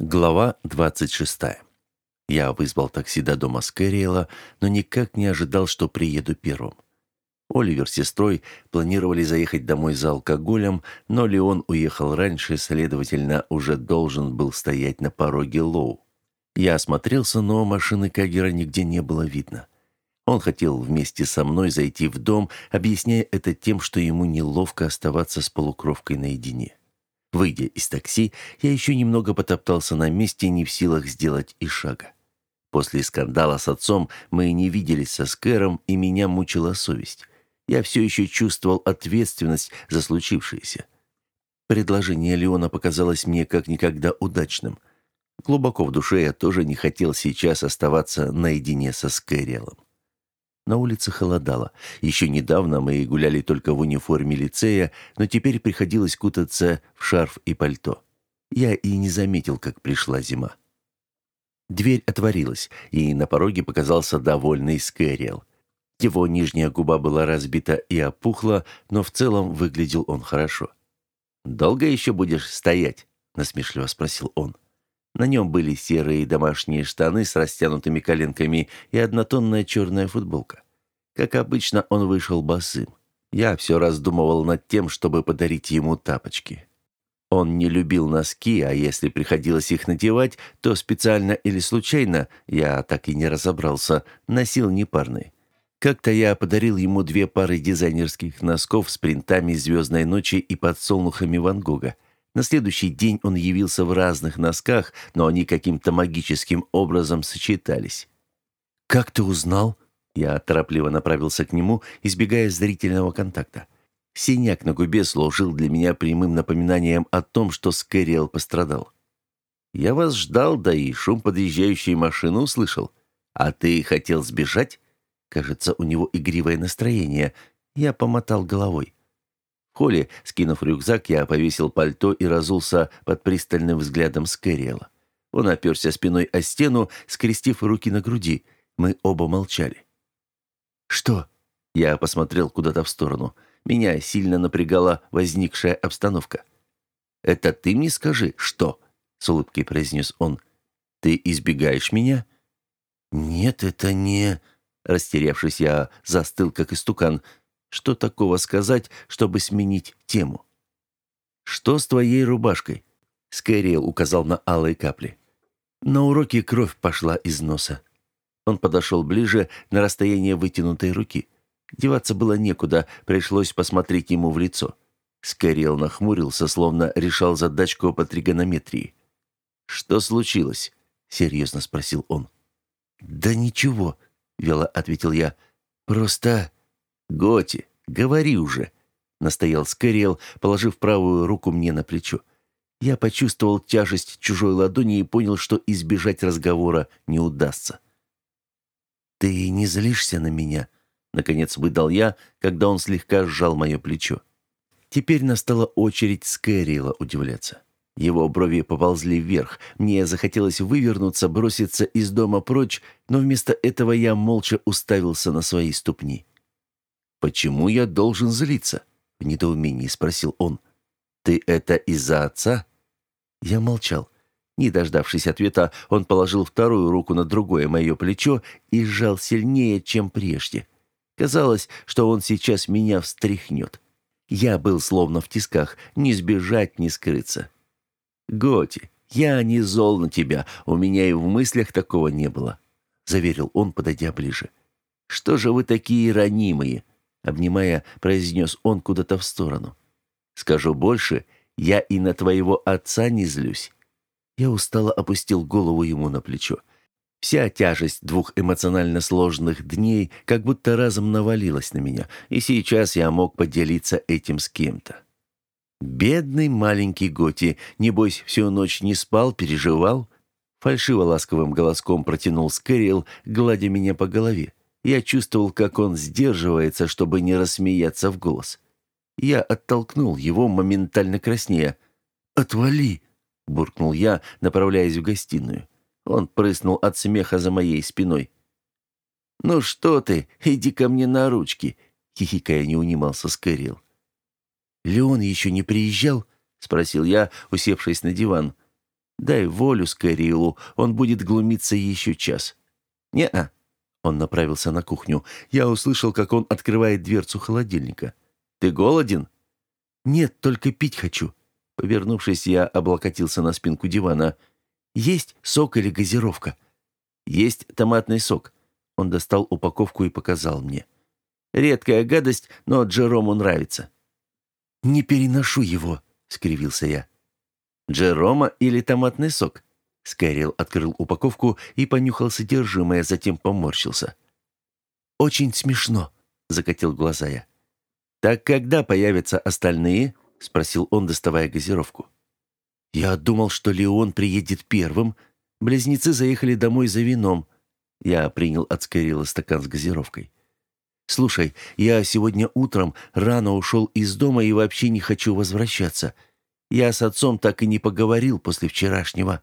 Глава 26. Я вызвал такси до дома Скэриэла, но никак не ожидал, что приеду первым. Оливер с сестрой планировали заехать домой за алкоголем, но Леон уехал раньше, следовательно, уже должен был стоять на пороге Лоу. Я осмотрелся, но машины Кагера нигде не было видно. Он хотел вместе со мной зайти в дом, объясняя это тем, что ему неловко оставаться с полукровкой наедине. Выйдя из такси, я еще немного потоптался на месте, не в силах сделать и шага. После скандала с отцом мы не виделись со Скэром, и меня мучила совесть. Я все еще чувствовал ответственность за случившееся. Предложение Леона показалось мне как никогда удачным. Глубоко в душе я тоже не хотел сейчас оставаться наедине со Скэриэлом. На улице холодало. Еще недавно мы гуляли только в униформе лицея, но теперь приходилось кутаться в шарф и пальто. Я и не заметил, как пришла зима. Дверь отворилась, и на пороге показался довольный Скэриэл. Его нижняя губа была разбита и опухла, но в целом выглядел он хорошо. «Долго еще будешь стоять?» — насмешливо спросил он. На нем были серые домашние штаны с растянутыми коленками и однотонная черная футболка. Как обычно, он вышел босым. Я все раздумывал над тем, чтобы подарить ему тапочки. Он не любил носки, а если приходилось их надевать, то специально или случайно, я так и не разобрался, носил непарные. Как-то я подарил ему две пары дизайнерских носков с принтами «Звездной ночи» и подсолнухами Ван Гога. На следующий день он явился в разных носках, но они каким-то магическим образом сочетались. «Как ты узнал?» Я торопливо направился к нему, избегая зрительного контакта. Синяк на губе служил для меня прямым напоминанием о том, что Скэриэл пострадал. «Я вас ждал, да и шум подъезжающей машины услышал. А ты хотел сбежать?» Кажется, у него игривое настроение. Я помотал головой. В холле, скинув рюкзак, я повесил пальто и разулся под пристальным взглядом Скэриэла. Он оперся спиной о стену, скрестив руки на груди. Мы оба молчали. «Что?» Я посмотрел куда-то в сторону. Меня сильно напрягала возникшая обстановка. «Это ты мне скажи, что?» — с улыбкой произнес он. «Ты избегаешь меня?» «Нет, это не...» Растерявшись, я застыл, как истукан. Что такого сказать, чтобы сменить тему? «Что с твоей рубашкой?» Скэриэл указал на алые капли. На уроке кровь пошла из носа. Он подошел ближе, на расстояние вытянутой руки. Деваться было некуда, пришлось посмотреть ему в лицо. Скэриэл нахмурился, словно решал задачку по тригонометрии. «Что случилось?» — серьезно спросил он. «Да ничего», — вело ответил я. «Просто...» «Готи, говори уже», — настоял Скэриэл, положив правую руку мне на плечо. Я почувствовал тяжесть чужой ладони и понял, что избежать разговора не удастся. «Ты не злишься на меня?» — наконец выдал я, когда он слегка сжал мое плечо. Теперь настала очередь Скэрилла удивляться. Его брови поползли вверх. Мне захотелось вывернуться, броситься из дома прочь, но вместо этого я молча уставился на свои ступни. «Почему я должен злиться?» — в недоумении спросил он. «Ты это из-за отца?» Я молчал. Не дождавшись ответа, он положил вторую руку на другое мое плечо и сжал сильнее, чем прежде. Казалось, что он сейчас меня встряхнет. Я был словно в тисках, не сбежать, не скрыться. «Готи, я не зол на тебя, у меня и в мыслях такого не было», — заверил он, подойдя ближе. «Что же вы такие ранимые?» — обнимая, произнес он куда-то в сторону. «Скажу больше, я и на твоего отца не злюсь. Я устало опустил голову ему на плечо. Вся тяжесть двух эмоционально сложных дней как будто разом навалилась на меня, и сейчас я мог поделиться этим с кем-то. Бедный маленький Готи, небось, всю ночь не спал, переживал. Фальшиво-ласковым голоском протянул Скэрилл, гладя меня по голове. Я чувствовал, как он сдерживается, чтобы не рассмеяться в голос. Я оттолкнул его, моментально краснея. «Отвали!» Буркнул я, направляясь в гостиную. Он прыснул от смеха за моей спиной. «Ну что ты, иди ко мне на ручки!» — хихикая не унимался Скэрилл. «Леон еще не приезжал?» — спросил я, усевшись на диван. Дай волю Скэриэлу, он будет глумиться еще час». «Не-а». Он направился на кухню. Я услышал, как он открывает дверцу холодильника. «Ты голоден?» «Нет, только пить хочу». Повернувшись, я облокотился на спинку дивана. «Есть сок или газировка?» «Есть томатный сок». Он достал упаковку и показал мне. «Редкая гадость, но Джерому нравится». «Не переношу его», — скривился я. «Джерома или томатный сок?» Скайрил открыл упаковку и понюхал содержимое, затем поморщился. «Очень смешно», — закатил глаза я. «Так когда появятся остальные?» — спросил он, доставая газировку. «Я думал, что Леон приедет первым. Близнецы заехали домой за вином». Я принял от Скайрила стакан с газировкой. «Слушай, я сегодня утром рано ушел из дома и вообще не хочу возвращаться. Я с отцом так и не поговорил после вчерашнего».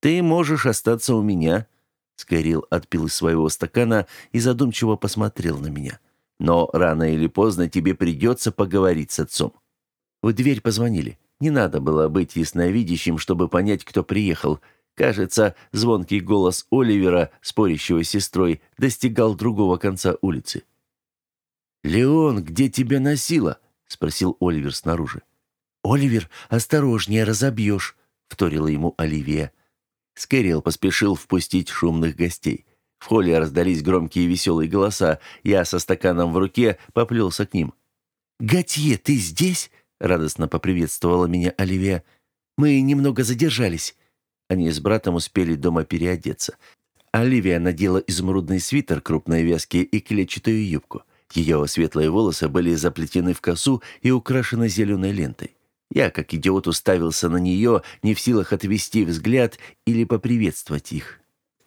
«Ты можешь остаться у меня», — Скайрил отпил из своего стакана и задумчиво посмотрел на меня. «Но рано или поздно тебе придется поговорить с отцом». В дверь позвонили. Не надо было быть ясновидящим, чтобы понять, кто приехал. Кажется, звонкий голос Оливера, спорящего с сестрой, достигал другого конца улицы. «Леон, где тебя носило?» — спросил Оливер снаружи. «Оливер, осторожнее, разобьешь», — вторила ему Оливия. Скэрилл поспешил впустить шумных гостей. В холле раздались громкие веселые голоса. Я со стаканом в руке поплелся к ним. «Готье, ты здесь?» — радостно поприветствовала меня Оливия. «Мы немного задержались». Они с братом успели дома переодеться. Оливия надела изумрудный свитер крупной вязки и клетчатую юбку. Ее светлые волосы были заплетены в косу и украшены зеленой лентой. Я, как идиот, уставился на нее, не в силах отвести взгляд или поприветствовать их.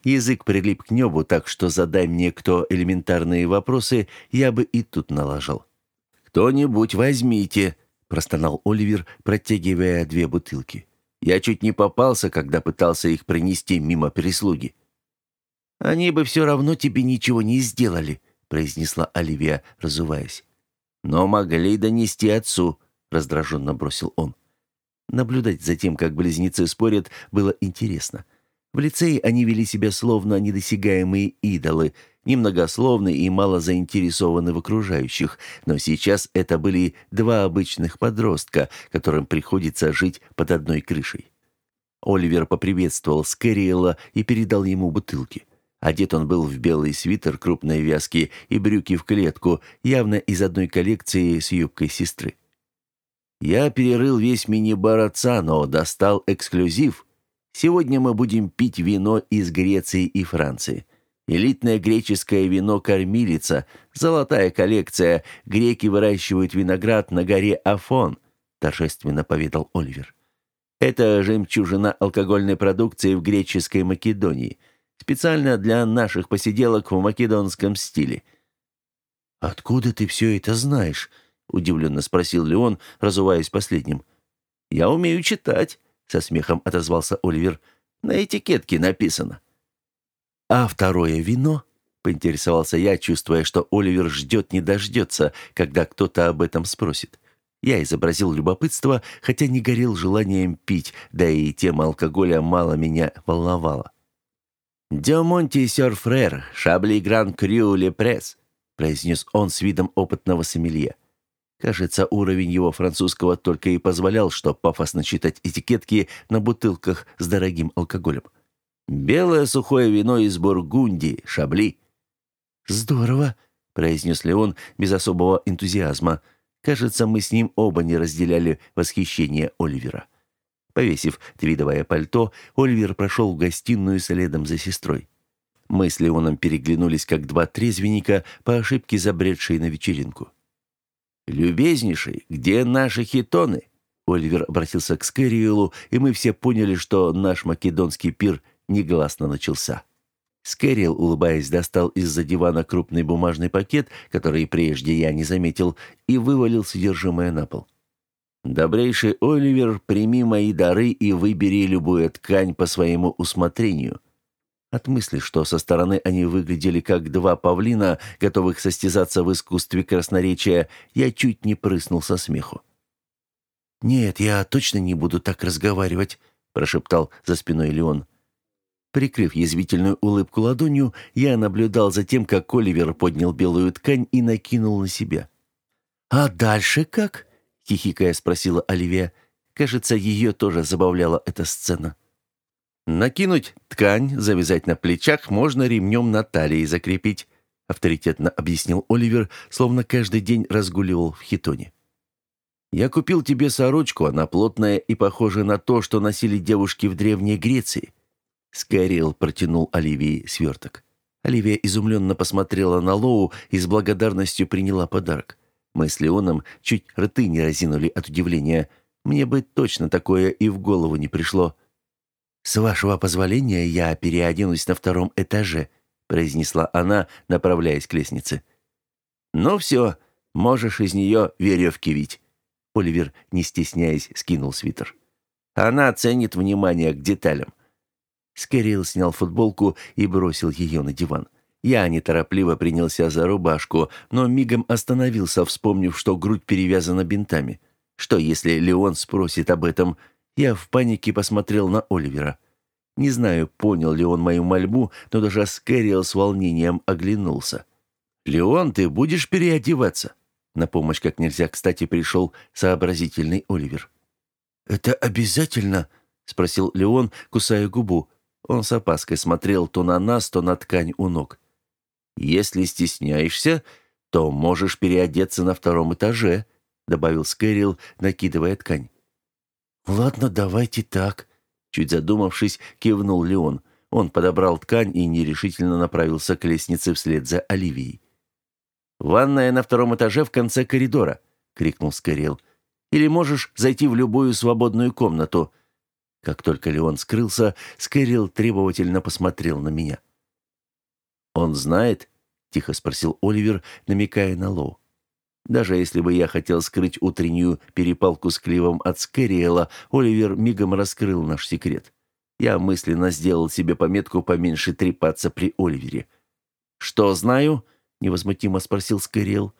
Язык прилип к небу, так что задай мне кто элементарные вопросы, я бы и тут налажал. «Кто-нибудь возьмите», — простонал Оливер, протягивая две бутылки. «Я чуть не попался, когда пытался их принести мимо прислуги». «Они бы все равно тебе ничего не сделали», — произнесла Оливия, разуваясь. «Но могли донести отцу», раздраженно бросил он. Наблюдать за тем, как близнецы спорят, было интересно. В лицее они вели себя словно недосягаемые идолы, немногословны и мало заинтересованы в окружающих, но сейчас это были два обычных подростка, которым приходится жить под одной крышей. Оливер поприветствовал Скэриэла и передал ему бутылки. Одет он был в белый свитер крупной вязки и брюки в клетку, явно из одной коллекции с юбкой сестры. Я перерыл весь мини-бар отца, но достал эксклюзив. Сегодня мы будем пить вино из Греции и Франции. Элитное греческое вино «Кормилица», золотая коллекция. Греки выращивают виноград на горе Афон, торжественно поведал Оливер. Это жемчужина алкогольной продукции в греческой Македонии. Специально для наших посиделок в македонском стиле. «Откуда ты все это знаешь?» — удивленно спросил Леон, разуваясь последним. «Я умею читать», — со смехом отозвался Оливер. «На этикетке написано». «А второе вино?» — поинтересовался я, чувствуя, что Оливер ждет не дождется, когда кто-то об этом спросит. Я изобразил любопытство, хотя не горел желанием пить, да и тема алкоголя мало меня волновала. «Дё Монти сёр фрер, шабли гран крю ле пресс», произнес он с видом опытного сомелье. Кажется, уровень его французского только и позволял, что пафосно читать этикетки на бутылках с дорогим алкоголем. «Белое сухое вино из Бургундии, Шабли». «Здорово», — произнес Леон без особого энтузиазма. Кажется, мы с ним оба не разделяли восхищение Оливера. Повесив твидовое пальто, Оливер прошел в гостиную следом за сестрой. Мы с Леоном переглянулись, как два трезвенника, по ошибке забредшие на вечеринку. «Любезнейший, где наши хитоны?» Оливер обратился к Скэриэлу, и мы все поняли, что наш македонский пир негласно начался. Скэриэл, улыбаясь, достал из-за дивана крупный бумажный пакет, который прежде я не заметил, и вывалил содержимое на пол. «Добрейший Оливер, прими мои дары и выбери любую ткань по своему усмотрению. От мысли, что со стороны они выглядели как два павлина, готовых состязаться в искусстве красноречия, я чуть не прыснул со смеху. «Нет, я точно не буду так разговаривать», — прошептал за спиной Леон. Прикрыв язвительную улыбку ладонью, я наблюдал за тем, как Оливер поднял белую ткань и накинул на себя. «А дальше как?» — хихикая спросила Оливия. Кажется, ее тоже забавляла эта сцена. «Накинуть ткань, завязать на плечах, можно ремнем на талии закрепить», — авторитетно объяснил Оливер, словно каждый день разгуливал в хитоне. «Я купил тебе сорочку, она плотная и похожа на то, что носили девушки в Древней Греции. Скайрилл протянул Оливии сверток. Оливия изумленно посмотрела на Лоу и с благодарностью приняла подарок. Мы с Леоном чуть рты не разинули от удивления. Мне бы точно такое и в голову не пришло. «С вашего позволения я переоденусь на втором этаже», произнесла она, направляясь к лестнице. «Ну все, можешь из нее веревки вить». Оливер, не стесняясь, скинул свитер. «Она ценит внимание к деталям. Скэрилл снял футболку и бросил ее на диван. Я неторопливо принялся за рубашку, но мигом остановился, вспомнив, что грудь перевязана бинтами. Что, если Леон спросит об этом? Я в панике посмотрел на Оливера. Не знаю, понял ли он мою мольбу, но даже Скэрилл с волнением оглянулся. «Леон, ты будешь переодеваться?» На помощь как нельзя кстати пришел сообразительный Оливер. «Это обязательно?» — спросил Леон, кусая губу. Он с опаской смотрел то на нас, то на ткань у ног. «Если стесняешься, то можешь переодеться на втором этаже», добавил Скэрилл, накидывая ткань. «Ладно, давайте так», чуть задумавшись, кивнул Леон. Он подобрал ткань и нерешительно направился к лестнице вслед за Оливией. «Ванная на втором этаже в конце коридора», — крикнул Скэрилл. «Или можешь зайти в любую свободную комнату. Как только Леон скрылся, Скэрилл требовательно посмотрел на меня. «Он знает?» — тихо спросил Оливер, намекая на Лоу. Даже если бы я хотел скрыть утреннюю перепалку с Кливом от Скэриэла, Оливер мигом раскрыл наш секрет. Я мысленно сделал себе пометку поменьше трепаться при Оливере. «Что знаю?» — невозмутимо спросил Скэриэл.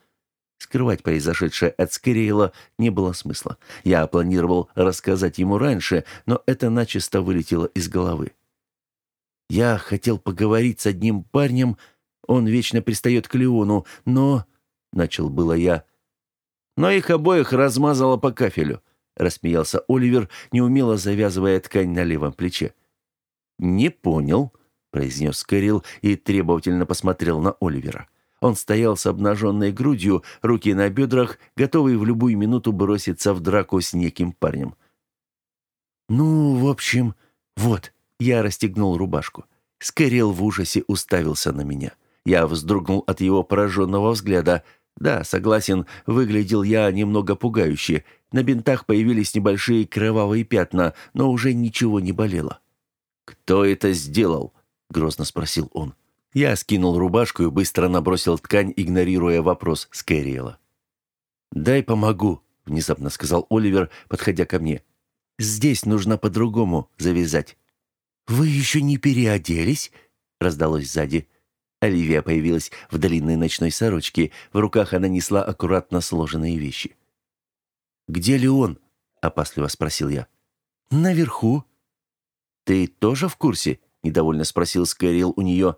Скрывать произошедшее от Скириэла не было смысла. Я планировал рассказать ему раньше, но это начисто вылетело из головы. Я хотел поговорить с одним парнем, он вечно пристает к Леону, но... Начал было я. Но их обоих размазало по кафелю, рассмеялся Оливер, неумело завязывая ткань на левом плече. «Не понял», — произнес Кэрилл и требовательно посмотрел на Оливера. Он стоял с обнаженной грудью, руки на бедрах, готовый в любую минуту броситься в драку с неким парнем. «Ну, в общем, вот», — я расстегнул рубашку. Скорел в ужасе уставился на меня. Я вздрогнул от его пораженного взгляда. Да, согласен, выглядел я немного пугающе. На бинтах появились небольшие кровавые пятна, но уже ничего не болело. «Кто это сделал?» — грозно спросил он. Я скинул рубашку и быстро набросил ткань, игнорируя вопрос Скэриэла. «Дай помогу», — внезапно сказал Оливер, подходя ко мне. «Здесь нужно по-другому завязать». «Вы еще не переоделись?» — раздалось сзади. Оливия появилась в длинной ночной сорочке. В руках она несла аккуратно сложенные вещи. «Где ли он?» — опасливо спросил я. «Наверху». «Ты тоже в курсе?» — недовольно спросил Скэрилл у нее.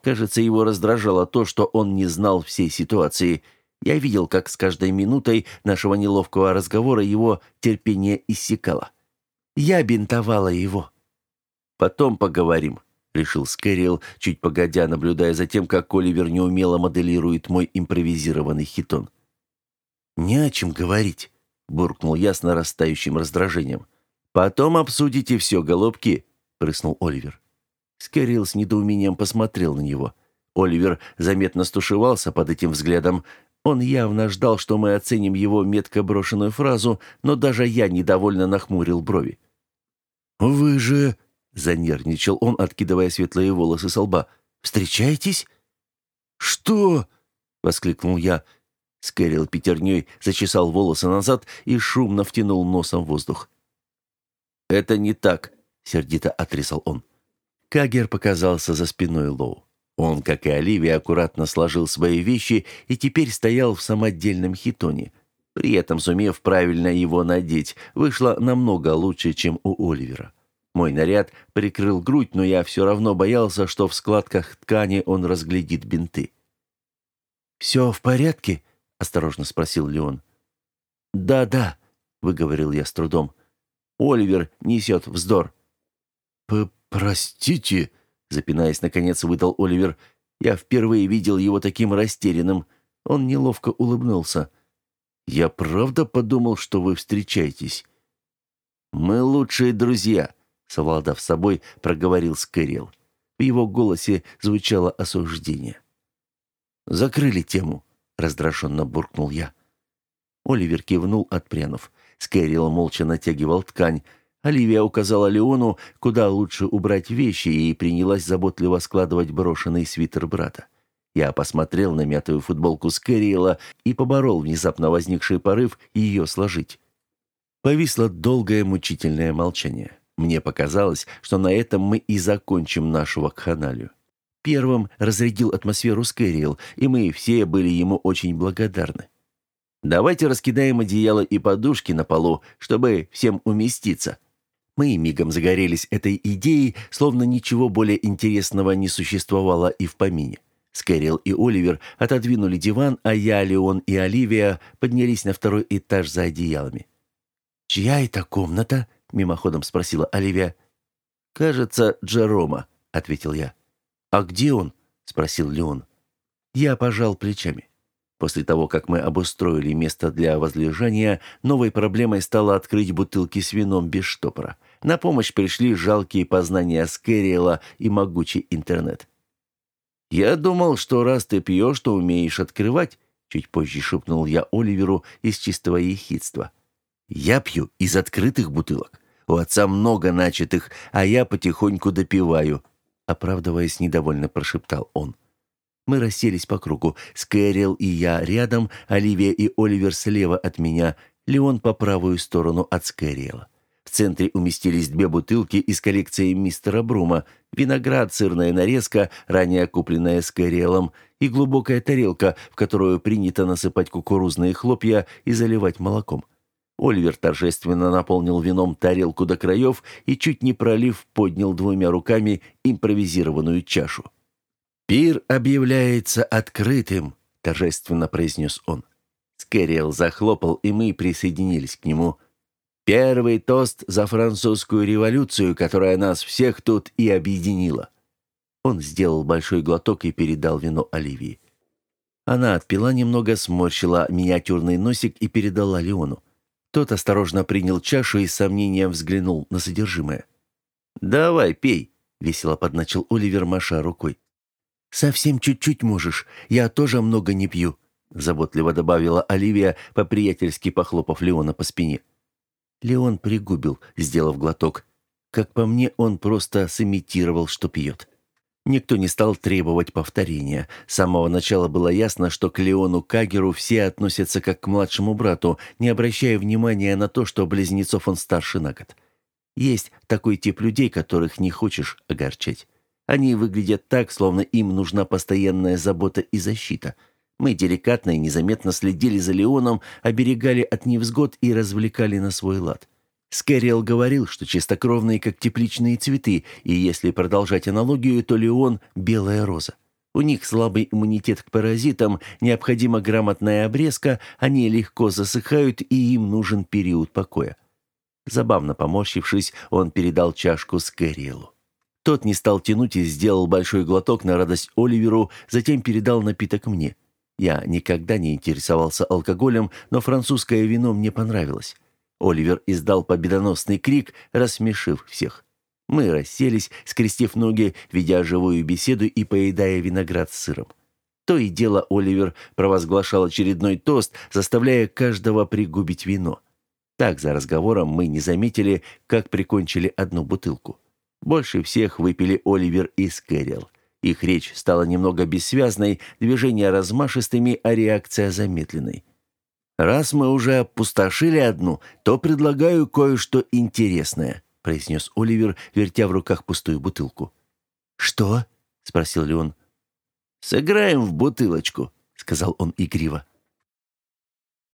Кажется, его раздражало то, что он не знал всей ситуации. Я видел, как с каждой минутой нашего неловкого разговора его терпение иссякало. Я бинтовала его. «Потом поговорим», — решил Скэрилл, чуть погодя, наблюдая за тем, как Оливер неумело моделирует мой импровизированный хитон. «Не о чем говорить», — буркнул я с нарастающим раздражением. «Потом обсудите все, голубки», — прыснул Оливер. Скэрилл с недоумением посмотрел на него. Оливер заметно стушевался под этим взглядом. Он явно ждал, что мы оценим его метко брошенную фразу, но даже я недовольно нахмурил брови. «Вы же...» — занервничал он, откидывая светлые волосы со лба. «Встречаетесь?» «Что?» — воскликнул я. Скэрилл пятерней зачесал волосы назад и шумно втянул носом воздух. «Это не так», — сердито отрезал он. Кагер показался за спиной Лоу. Он, как и Оливия, аккуратно сложил свои вещи и теперь стоял в самодельном хитоне. При этом, сумев правильно его надеть, вышло намного лучше, чем у Оливера. Мой наряд прикрыл грудь, но я все равно боялся, что в складках ткани он разглядит бинты. «Все в порядке?» — осторожно спросил Леон. «Да-да», — выговорил я с трудом. «Оливер несет вздор». «Простите», — запинаясь, наконец выдал Оливер. Я впервые видел его таким растерянным. Он неловко улыбнулся. «Я правда подумал, что вы встречаетесь?» «Мы лучшие друзья», — совладав собой, проговорил Скэрилл. В его голосе звучало осуждение. «Закрыли тему», — раздраженно буркнул я. Оливер кивнул, отпрянув. Скэрилл молча натягивал ткань. Оливия указала Леону, куда лучше убрать вещи, и принялась заботливо складывать брошенный свитер брата. Я посмотрел на мятую футболку Скэрилла и поборол внезапно возникший порыв ее сложить. Повисло долгое мучительное молчание. Мне показалось, что на этом мы и закончим нашу вакханалию. Первым разрядил атмосферу Скэрилл, и мы все были ему очень благодарны. Давайте раскидаем одеяло и подушки на полу, чтобы всем уместиться. Мы мигом загорелись этой идеей, словно ничего более интересного не существовало и в помине. Скэрилл и Оливер отодвинули диван, а я, Леон и Оливия поднялись на второй этаж за одеялами. «Чья это комната?» — мимоходом спросила Оливия. «Кажется, Джерома», — ответил я. «А где он?» — спросил Леон. Я пожал плечами. После того, как мы обустроили место для возлежания, новой проблемой стало открыть бутылки с вином без штопора. На помощь пришли жалкие познания Скэриэла и могучий интернет. «Я думал, что раз ты пьешь, то умеешь открывать», чуть позже шепнул я Оливеру из чистого ехидства. «Я пью из открытых бутылок. У отца много начатых, а я потихоньку допиваю», оправдываясь, недовольно прошептал он. Мы расселись по кругу. Скэрилл и я рядом, Оливия и Оливер слева от меня, Леон по правую сторону от Скэрилла. В центре уместились две бутылки из коллекции мистера Брума, виноград, сырная нарезка, ранее купленная Скэриллом, и глубокая тарелка, в которую принято насыпать кукурузные хлопья и заливать молоком. Оливер торжественно наполнил вином тарелку до краев и, чуть не пролив, поднял двумя руками импровизированную чашу. «Пир объявляется открытым», — торжественно произнес он. Скэриэл захлопал, и мы присоединились к нему. «Первый тост за французскую революцию, которая нас всех тут и объединила». Он сделал большой глоток и передал вино Оливии. Она отпила немного, сморщила миниатюрный носик и передала Леону. Тот осторожно принял чашу и с сомнением взглянул на содержимое. «Давай, пей», — весело подначил Оливер, маша рукой. «Совсем чуть-чуть можешь. Я тоже много не пью», — заботливо добавила Оливия, по-приятельски похлопав Леона по спине. Леон пригубил, сделав глоток. Как по мне, он просто сымитировал, что пьет. Никто не стал требовать повторения. С самого начала было ясно, что к Леону Кагеру все относятся как к младшему брату, не обращая внимания на то, что близнецов он старше на год. Есть такой тип людей, которых не хочешь огорчать. Они выглядят так, словно им нужна постоянная забота и защита. Мы деликатно и незаметно следили за Леоном, оберегали от невзгод и развлекали на свой лад. Скэриэл говорил, что чистокровные, как тепличные цветы, и если продолжать аналогию, то Леон – белая роза. У них слабый иммунитет к паразитам, необходима грамотная обрезка, они легко засыхают, и им нужен период покоя. Забавно поморщившись, он передал чашку Скэриэлу. Тот не стал тянуть и сделал большой глоток на радость Оливеру, затем передал напиток мне. Я никогда не интересовался алкоголем, но французское вино мне понравилось. Оливер издал победоносный крик, рассмешив всех. Мы расселись, скрестив ноги, ведя живую беседу и поедая виноград с сыром. То и дело Оливер провозглашал очередной тост, заставляя каждого пригубить вино. Так за разговором мы не заметили, как прикончили одну бутылку. Больше всех выпили Оливер и Скэрилл. Их речь стала немного бессвязной, движения размашистыми, а реакция замедленной. «Раз мы уже опустошили одну, то предлагаю кое-что интересное», произнес Оливер, вертя в руках пустую бутылку. «Что?» — спросил Леон. «Сыграем в бутылочку», — сказал он игриво.